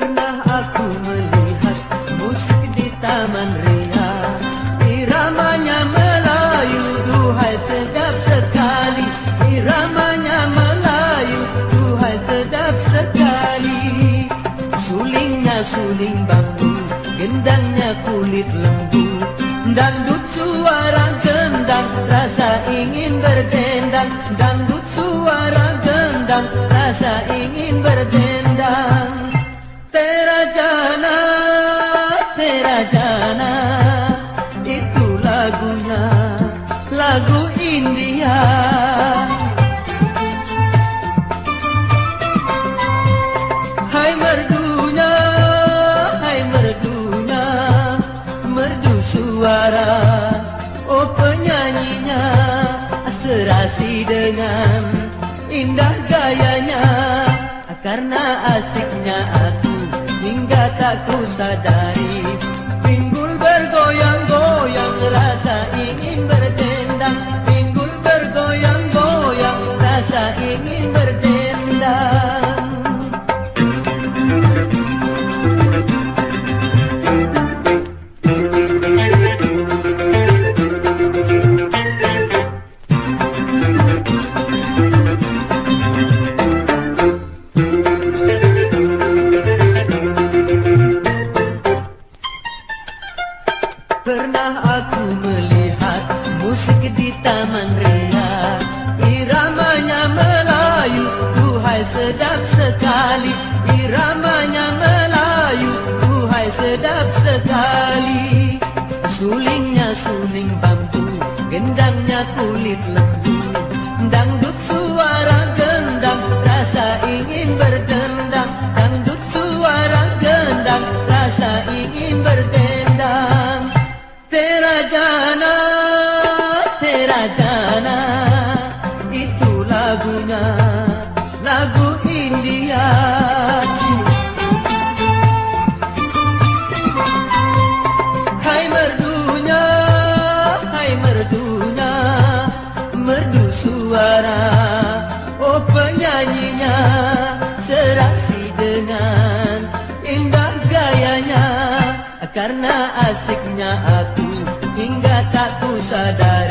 pernah aku melihat musik di taman ria. Iramanya melayu duhai sedap sekali. Iramanya melayu duhai sedap sekali. Sulingnya suling bambu gendangnya kulit lembu. Dangdut suara gendang rasa ingin berdendang dangdut suara gendang rasa ingin berdendang Terajana, terajana Itu lagunya, lagu India Hai merdunya, hai merdunya Merdu suara, oh penyanyinya Serasi dengan indah gayanya Karena asiknya aku hingga tak ku sadari Ria Iramanya Melayu, duhai sedap sekali. Iramanya Melayu, duhai sedap sekali. Sulingnya suling bambu, Karena asiknya aku hingga tak ku sadari.